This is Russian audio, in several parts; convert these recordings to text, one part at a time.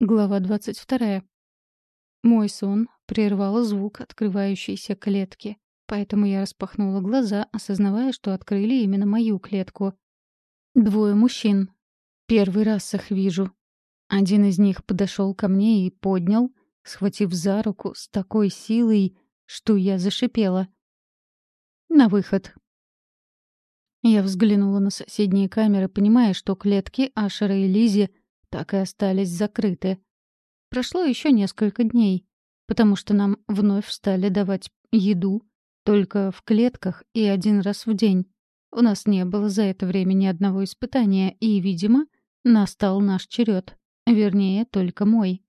Глава 22. Мой сон прервал звук открывающейся клетки, поэтому я распахнула глаза, осознавая, что открыли именно мою клетку. Двое мужчин. Первый раз их вижу. Один из них подошел ко мне и поднял, схватив за руку с такой силой, что я зашипела. «На выход», я взглянула на соседние камеры, понимая, что клетки Ашера и Лизи так и остались закрыты. Прошло еще несколько дней, потому что нам вновь стали давать еду только в клетках и один раз в день. У нас не было за это время ни одного испытания, и, видимо, настал наш черед. Вернее, только мой.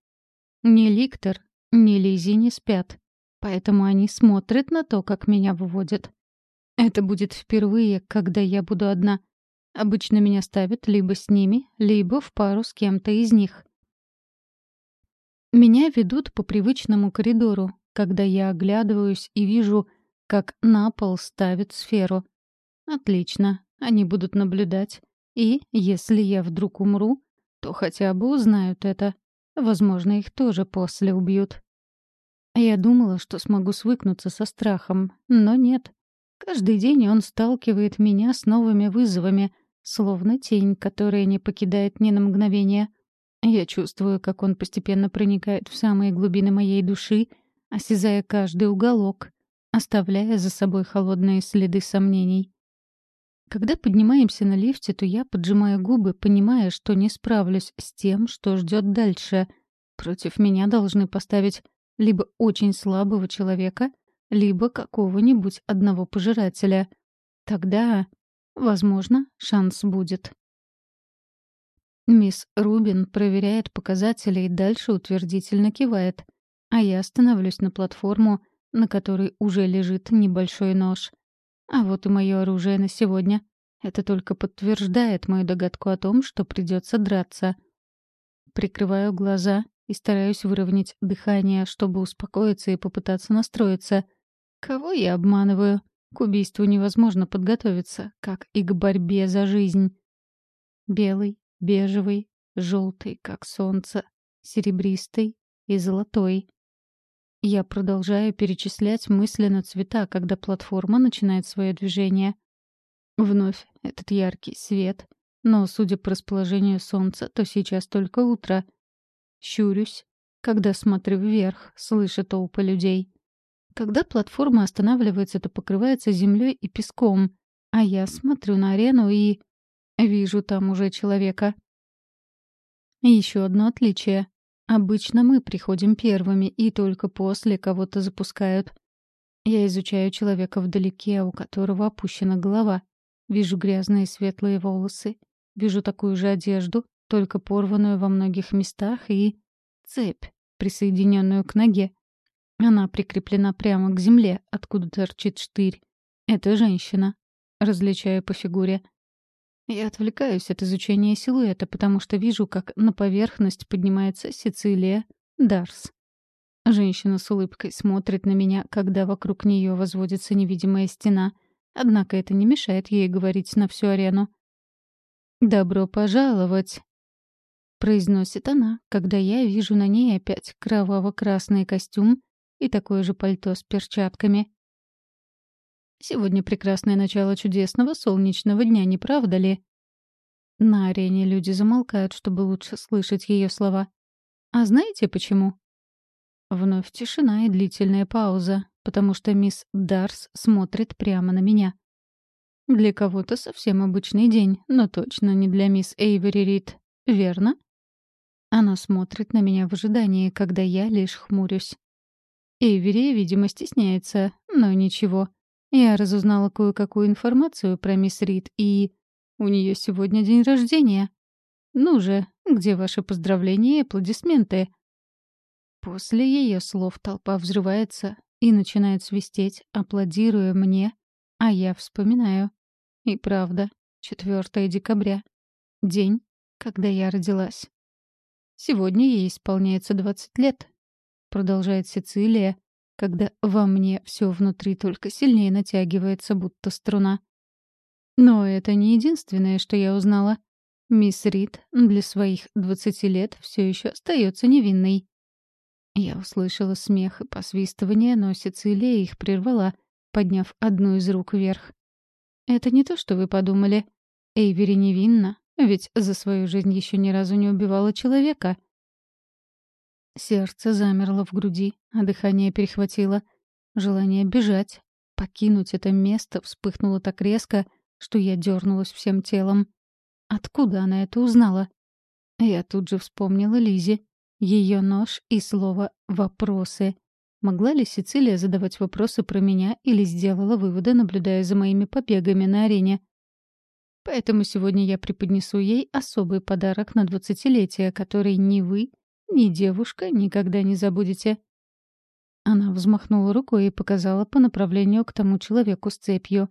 Ни Ликтор, ни Лизи не спят, поэтому они смотрят на то, как меня выводят. Это будет впервые, когда я буду одна. Обычно меня ставят либо с ними, либо в пару с кем-то из них. Меня ведут по привычному коридору, когда я оглядываюсь и вижу, как на пол ставят сферу. Отлично, они будут наблюдать. И, если я вдруг умру, то хотя бы узнают это. Возможно, их тоже после убьют. Я думала, что смогу свыкнуться со страхом, но нет. Каждый день он сталкивает меня с новыми вызовами — словно тень, которая не покидает ни на мгновение. Я чувствую, как он постепенно проникает в самые глубины моей души, осязая каждый уголок, оставляя за собой холодные следы сомнений. Когда поднимаемся на лифте, то я поджимаю губы, понимая, что не справлюсь с тем, что ждет дальше. Против меня должны поставить либо очень слабого человека, либо какого-нибудь одного пожирателя. Тогда Возможно, шанс будет. Мисс Рубин проверяет показатели и дальше утвердительно кивает, а я становлюсь на платформу, на которой уже лежит небольшой нож. А вот и мое оружие на сегодня. Это только подтверждает мою догадку о том, что придется драться. Прикрываю глаза и стараюсь выровнять дыхание, чтобы успокоиться и попытаться настроиться. Кого я обманываю? К убийству невозможно подготовиться, как и к борьбе за жизнь. Белый, бежевый, желтый, как солнце, серебристый и золотой. Я продолжаю перечислять мысленно цвета, когда платформа начинает свое движение. Вновь этот яркий свет, но, судя по расположению солнца, то сейчас только утро. Щурюсь, когда смотрю вверх, слыша толпы людей. Когда платформа останавливается, то покрывается землей и песком, а я смотрю на арену и... вижу там уже человека. Еще одно отличие. Обычно мы приходим первыми, и только после кого-то запускают. Я изучаю человека вдалеке, у которого опущена голова. Вижу грязные светлые волосы. Вижу такую же одежду, только порванную во многих местах, и цепь, присоединенную к ноге. Она прикреплена прямо к земле, откуда торчит штырь. Это женщина. Различаю по фигуре. Я отвлекаюсь от изучения силуэта, потому что вижу, как на поверхность поднимается Сицилия Дарс. Женщина с улыбкой смотрит на меня, когда вокруг нее возводится невидимая стена, однако это не мешает ей говорить на всю арену. «Добро пожаловать!» — произносит она, когда я вижу на ней опять кроваво-красный костюм и такое же пальто с перчатками. Сегодня прекрасное начало чудесного солнечного дня, не правда ли? На арене люди замолкают, чтобы лучше слышать ее слова. А знаете почему? Вновь тишина и длительная пауза, потому что мисс Дарс смотрит прямо на меня. Для кого-то совсем обычный день, но точно не для мисс Эйвери Рид, верно? Она смотрит на меня в ожидании, когда я лишь хмурюсь. Эйвери, видимо, стесняется, но ничего. Я разузнала кое-какую информацию про мисс Рид, и... У нее сегодня день рождения. Ну же, где ваши поздравления и аплодисменты? После ее слов толпа взрывается и начинает свистеть, аплодируя мне, а я вспоминаю. И правда, 4 декабря. День, когда я родилась. Сегодня ей исполняется 20 лет, продолжает Сицилия, когда во мне все внутри только сильнее натягивается, будто струна. Но это не единственное, что я узнала. Мисс Рид для своих двадцати лет все еще остается невинной. Я услышала смех и посвистывание, но Сицилия их прервала, подняв одну из рук вверх. «Это не то, что вы подумали. Эйвери невинна, ведь за свою жизнь еще ни разу не убивала человека». Сердце замерло в груди, а дыхание перехватило. Желание бежать, покинуть это место вспыхнуло так резко, что я дернулась всем телом. Откуда она это узнала? Я тут же вспомнила Лизе, ее нож и слово «вопросы». Могла ли Сицилия задавать вопросы про меня или сделала выводы, наблюдая за моими побегами на арене? Поэтому сегодня я преподнесу ей особый подарок на двадцатилетие, который ни вы, ни девушка никогда не забудете. Она взмахнула рукой и показала по направлению к тому человеку с цепью.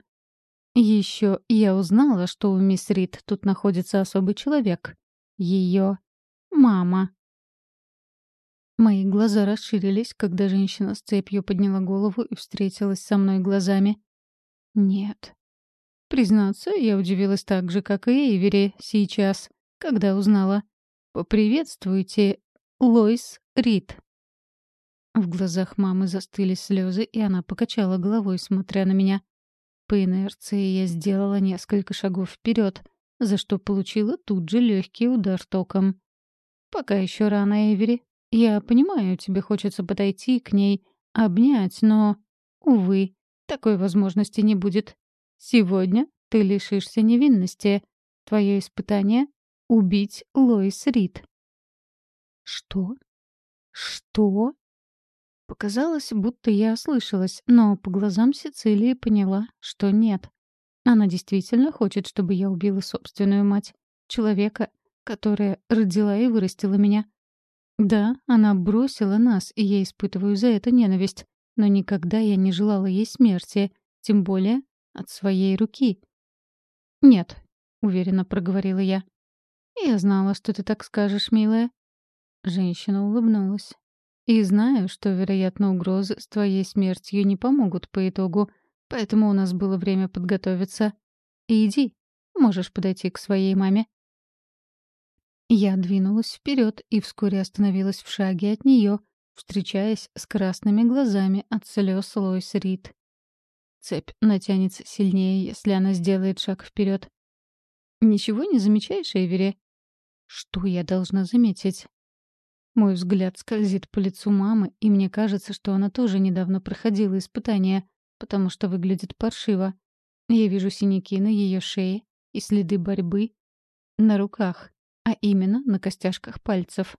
Еще я узнала, что у мисс Рид тут находится особый человек. Ее мама. Мои глаза расширились, когда женщина с цепью подняла голову и встретилась со мной глазами. Нет. Признаться, я удивилась так же, как и Эйвери сейчас, когда узнала. «Поприветствуйте, Лойс Рид». В глазах мамы застыли слезы, и она покачала головой, смотря на меня. По инерции я сделала несколько шагов вперед, за что получила тут же легкий удар током. «Пока еще рано, Эвери. Я понимаю, тебе хочется подойти к ней, обнять, но, увы, такой возможности не будет. Сегодня ты лишишься невинности. Твое испытание — убить Лоис Рид». «Что? Что?» Показалось, будто я ослышалась, но по глазам Сицилии поняла, что нет. Она действительно хочет, чтобы я убила собственную мать. Человека, которая родила и вырастила меня. Да, она бросила нас, и я испытываю за это ненависть. Но никогда я не желала ей смерти, тем более от своей руки. «Нет», — уверенно проговорила я. «Я знала, что ты так скажешь, милая». Женщина улыбнулась. И знаю, что, вероятно, угрозы с твоей смертью не помогут по итогу, поэтому у нас было время подготовиться. Иди, можешь подойти к своей маме. Я двинулась вперед и вскоре остановилась в шаге от нее, встречаясь с красными глазами от слез Лойс Рид. Цепь натянется сильнее, если она сделает шаг вперед. «Ничего не замечаешь, Эвери?» «Что я должна заметить?» Мой взгляд скользит по лицу мамы, и мне кажется, что она тоже недавно проходила испытание, потому что выглядит паршиво. Я вижу синяки на ее шее и следы борьбы на руках, а именно на костяшках пальцев.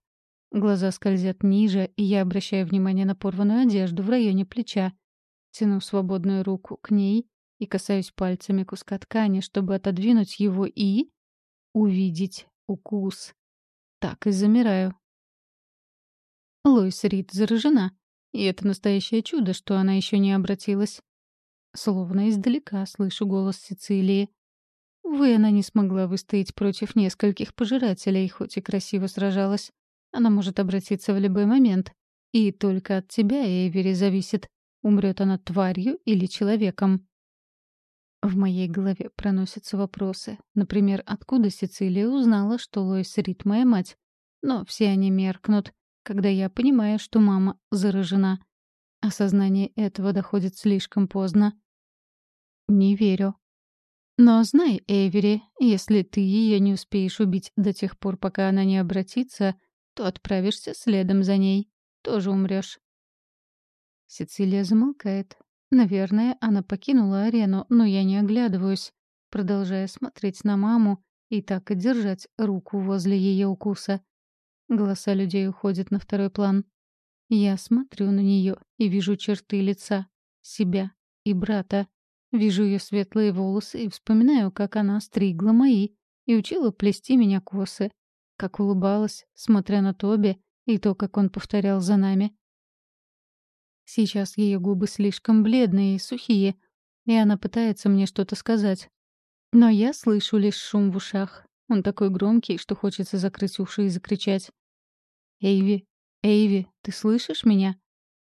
Глаза скользят ниже, и я обращаю внимание на порванную одежду в районе плеча. Тяну свободную руку к ней и касаюсь пальцами куска ткани, чтобы отодвинуть его и... увидеть укус. Так и замираю, Лойс Рид заражена. И это настоящее чудо, что она еще не обратилась. Словно издалека слышу голос Сицилии. Увы, она не смогла выстоять против нескольких пожирателей, хоть и красиво сражалась. Она может обратиться в любой момент. И только от тебя, Эйвери, зависит, умрет она тварью или человеком. В моей голове проносятся вопросы. Например, откуда Сицилия узнала, что Лойс Рид моя мать? Но все они меркнут когда я понимаю, что мама заражена. Осознание этого доходит слишком поздно. Не верю. Но знай, Эвери, если ты ее не успеешь убить до тех пор, пока она не обратится, то отправишься следом за ней. Тоже умрешь. Сицилия замолкает. Наверное, она покинула арену, но я не оглядываюсь, продолжая смотреть на маму и так и держать руку возле ее укуса. Голоса людей уходят на второй план. Я смотрю на нее и вижу черты лица, себя и брата. Вижу ее светлые волосы и вспоминаю, как она стригла мои и учила плести меня косы, как улыбалась, смотря на Тоби, и то, как он повторял за нами. Сейчас ее губы слишком бледные и сухие, и она пытается мне что-то сказать. Но я слышу лишь шум в ушах. Он такой громкий, что хочется закрыть уши и закричать. «Эйви, Эйви, ты слышишь меня?»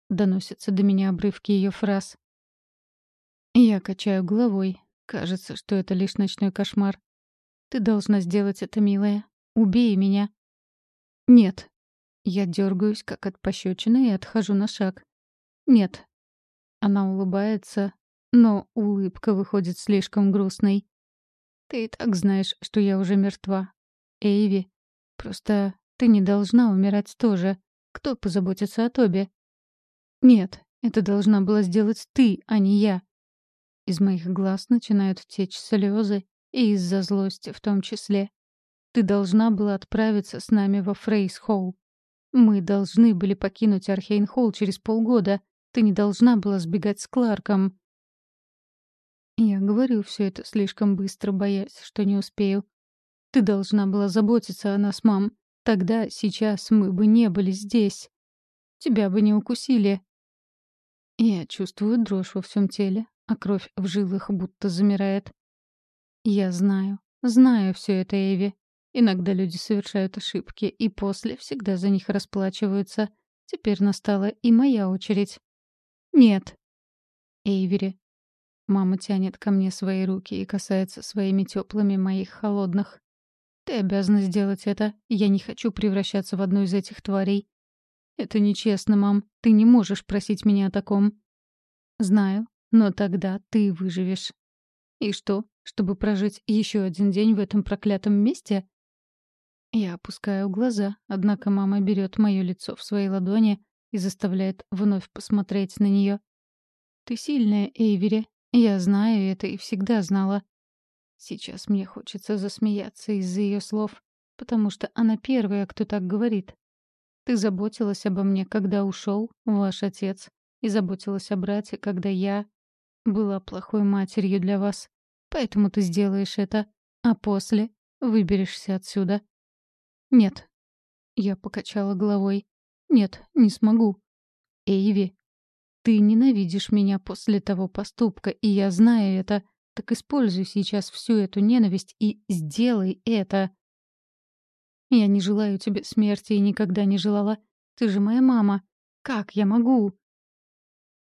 Доносятся до меня обрывки ее фраз. Я качаю головой. Кажется, что это лишь ночной кошмар. Ты должна сделать это, милая. Убей меня. Нет. Я дергаюсь, как от пощечины, и отхожу на шаг. Нет. Она улыбается, но улыбка выходит слишком грустной. Ты и так знаешь, что я уже мертва. Эйви, просто ты не должна умирать тоже. Кто позаботится о Тобе? Нет, это должна была сделать ты, а не я. Из моих глаз начинают течь слезы, и из-за злости в том числе. Ты должна была отправиться с нами во Фрейс-Холл. Мы должны были покинуть Архейн-Холл через полгода. Ты не должна была сбегать с Кларком. Я говорю все это слишком быстро, боясь, что не успею. Ты должна была заботиться о нас, мам. Тогда, сейчас мы бы не были здесь. Тебя бы не укусили. Я чувствую дрожь во всем теле, а кровь в жилах будто замирает. Я знаю, знаю все это, Эви. Иногда люди совершают ошибки, и после всегда за них расплачиваются. Теперь настала и моя очередь. Нет. Эйвери. Мама тянет ко мне свои руки и касается своими теплыми моих холодных. Ты обязана сделать это. Я не хочу превращаться в одну из этих тварей. Это нечестно, мам. Ты не можешь просить меня о таком. Знаю, но тогда ты выживешь. И что, чтобы прожить еще один день в этом проклятом месте? Я опускаю глаза, однако мама берет мое лицо в свои ладони и заставляет вновь посмотреть на нее. Ты сильная, Эйвери. Я знаю это и всегда знала. Сейчас мне хочется засмеяться из-за ее слов, потому что она первая, кто так говорит. Ты заботилась обо мне, когда ушел ваш отец, и заботилась о брате, когда я была плохой матерью для вас. Поэтому ты сделаешь это, а после выберешься отсюда. Нет. Я покачала головой. Нет, не смогу. Эйви, ты ненавидишь меня после того поступка, и я знаю это. Так используй сейчас всю эту ненависть и сделай это. Я не желаю тебе смерти и никогда не желала. Ты же моя мама. Как я могу?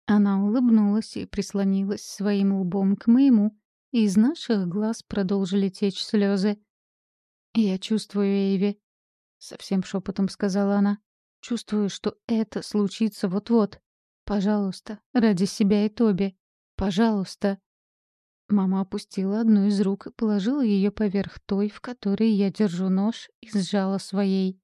Она улыбнулась и прислонилась своим лбом к моему, и из наших глаз продолжили течь слезы. «Я чувствую, Эйви», — совсем шепотом сказала она. «Чувствую, что это случится вот-вот. Пожалуйста, ради себя и Тоби. Пожалуйста». Мама опустила одну из рук и положила ее поверх той, в которой я держу нож, и сжала своей.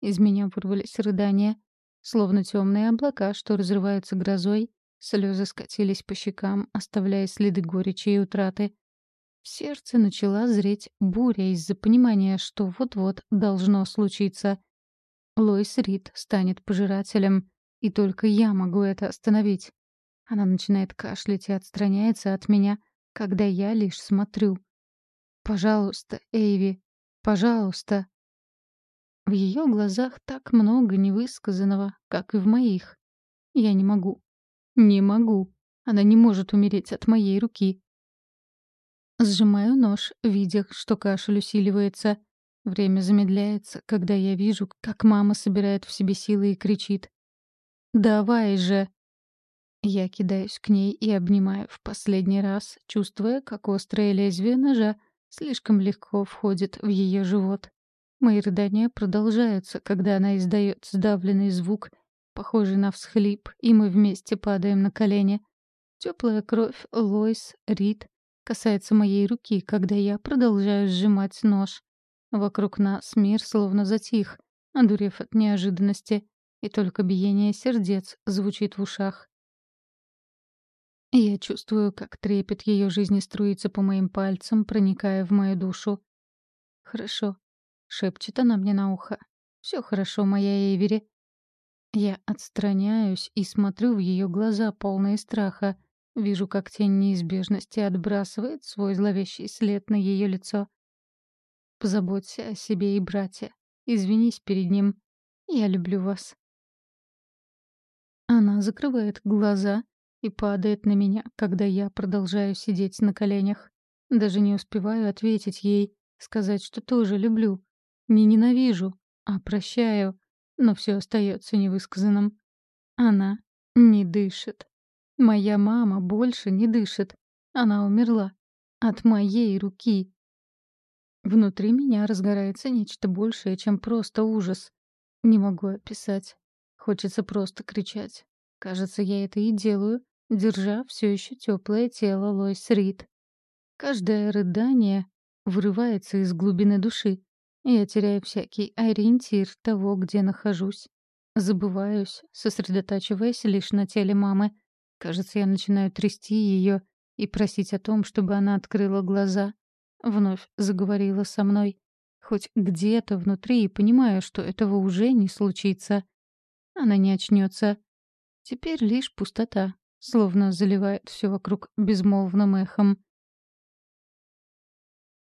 Из меня вырвались рыдания. Словно темные облака, что разрываются грозой, слезы скатились по щекам, оставляя следы горечи и утраты. В сердце начала зреть буря из-за понимания, что вот-вот должно случиться. Лойс Рид станет пожирателем, и только я могу это остановить. Она начинает кашлять и отстраняется от меня — когда я лишь смотрю. «Пожалуйста, Эйви, пожалуйста». В ее глазах так много невысказанного, как и в моих. Я не могу. Не могу. Она не может умереть от моей руки. Сжимаю нож, видя, что кашель усиливается. Время замедляется, когда я вижу, как мама собирает в себе силы и кричит. «Давай же!» Я кидаюсь к ней и обнимаю в последний раз, чувствуя, как острое лезвие ножа слишком легко входит в ее живот. Мои рыдания продолжаются, когда она издает сдавленный звук, похожий на всхлип, и мы вместе падаем на колени. Теплая кровь Лойс Рид касается моей руки, когда я продолжаю сжимать нож. Вокруг нас мир словно затих, одурев от неожиданности, и только биение сердец звучит в ушах. Я чувствую, как трепет ее жизни струится по моим пальцам, проникая в мою душу. «Хорошо», — шепчет она мне на ухо. «Все хорошо, моя Эйвери». Я отстраняюсь и смотрю в ее глаза, полные страха. Вижу, как тень неизбежности отбрасывает свой зловещий след на ее лицо. Позаботься о себе и брате. Извинись перед ним. Я люблю вас. Она закрывает глаза и падает на меня, когда я продолжаю сидеть на коленях. Даже не успеваю ответить ей, сказать, что тоже люблю. Не ненавижу, а прощаю, но все остается невысказанным. Она не дышит. Моя мама больше не дышит. Она умерла. От моей руки. Внутри меня разгорается нечто большее, чем просто ужас. Не могу описать. Хочется просто кричать. Кажется, я это и делаю, держа все еще теплое тело Лойс Рид. Каждое рыдание вырывается из глубины души. Я теряю всякий ориентир того, где нахожусь. Забываюсь, сосредотачиваясь лишь на теле мамы. Кажется, я начинаю трясти ее и просить о том, чтобы она открыла глаза. Вновь заговорила со мной. Хоть где-то внутри понимаю, что этого уже не случится. Она не очнется. Теперь лишь пустота, словно заливает все вокруг безмолвным эхом.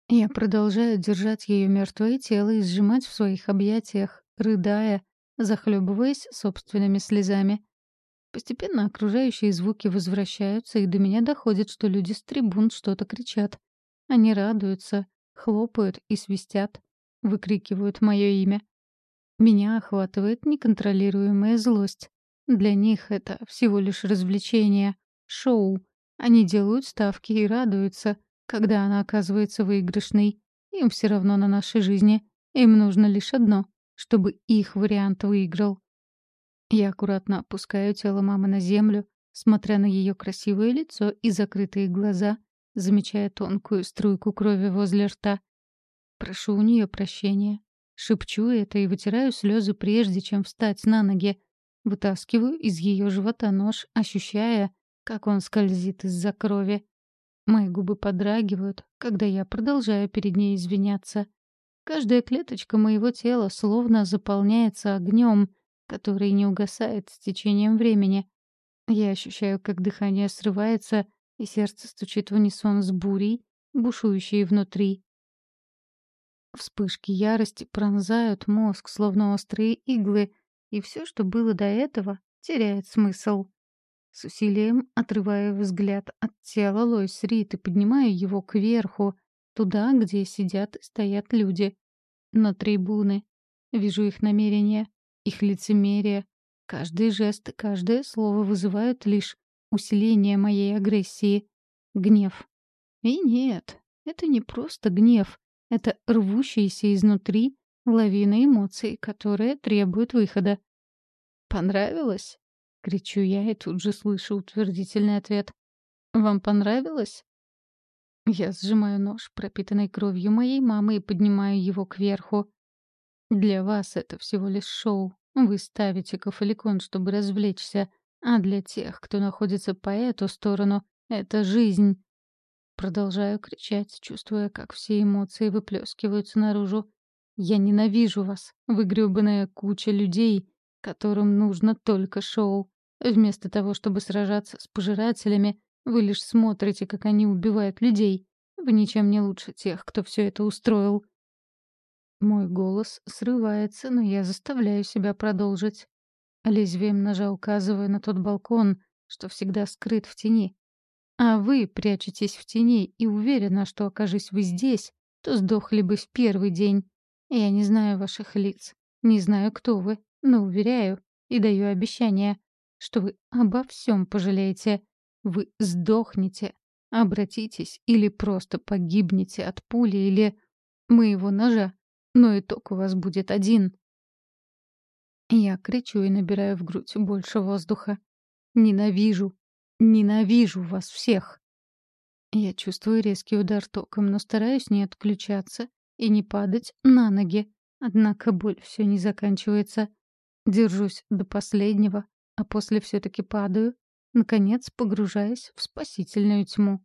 Я продолжаю держать ее мертвое тело и сжимать в своих объятиях, рыдая, захлебываясь собственными слезами. Постепенно окружающие звуки возвращаются, и до меня доходит, что люди с трибун что-то кричат. Они радуются, хлопают и свистят, выкрикивают мое имя. Меня охватывает неконтролируемая злость. Для них это всего лишь развлечение, шоу. Они делают ставки и радуются, когда она оказывается выигрышной. Им все равно на нашей жизни. Им нужно лишь одно — чтобы их вариант выиграл. Я аккуратно опускаю тело мамы на землю, смотря на ее красивое лицо и закрытые глаза, замечая тонкую струйку крови возле рта. Прошу у нее прощения. Шепчу это и вытираю слезы прежде, чем встать на ноги. Вытаскиваю из ее живота нож, ощущая, как он скользит из-за крови. Мои губы подрагивают, когда я продолжаю перед ней извиняться. Каждая клеточка моего тела словно заполняется огнем, который не угасает с течением времени. Я ощущаю, как дыхание срывается, и сердце стучит в унисон с бурей, бушующей внутри. Вспышки ярости пронзают мозг, словно острые иглы, и все, что было до этого, теряет смысл. С усилием отрываю взгляд от тела Лойс Рид и поднимаю его кверху, туда, где сидят и стоят люди. На трибуны. Вижу их намерения, их лицемерие. Каждый жест, каждое слово вызывают лишь усиление моей агрессии. Гнев. И нет, это не просто гнев. Это рвущаяся изнутри лавина эмоций, которая требует выхода. «Понравилось?» Кричу я и тут же слышу утвердительный ответ. «Вам понравилось?» Я сжимаю нож, пропитанный кровью моей мамы, и поднимаю его кверху. «Для вас это всего лишь шоу. Вы ставите кафеликон, чтобы развлечься, а для тех, кто находится по эту сторону, это жизнь». Продолжаю кричать, чувствуя, как все эмоции выплескиваются наружу. «Я ненавижу вас, вы грёбаная куча людей, которым нужно только шоу. Вместо того, чтобы сражаться с пожирателями, вы лишь смотрите, как они убивают людей. Вы ничем не лучше тех, кто все это устроил. Мой голос срывается, но я заставляю себя продолжить. Лезвием ножа указывая на тот балкон, что всегда скрыт в тени. А вы прячетесь в тени и уверена, что, окажись вы здесь, то сдохли бы в первый день. Я не знаю ваших лиц, не знаю, кто вы, но уверяю и даю обещание, что вы обо всем пожалеете. Вы сдохнете, обратитесь или просто погибнете от пули или моего ножа, но итог у вас будет один. Я кричу и набираю в грудь больше воздуха. Ненавижу, ненавижу вас всех. Я чувствую резкий удар током, но стараюсь не отключаться и не падать на ноги. Однако боль все не заканчивается. Держусь до последнего, а после все таки падаю, наконец погружаясь в спасительную тьму.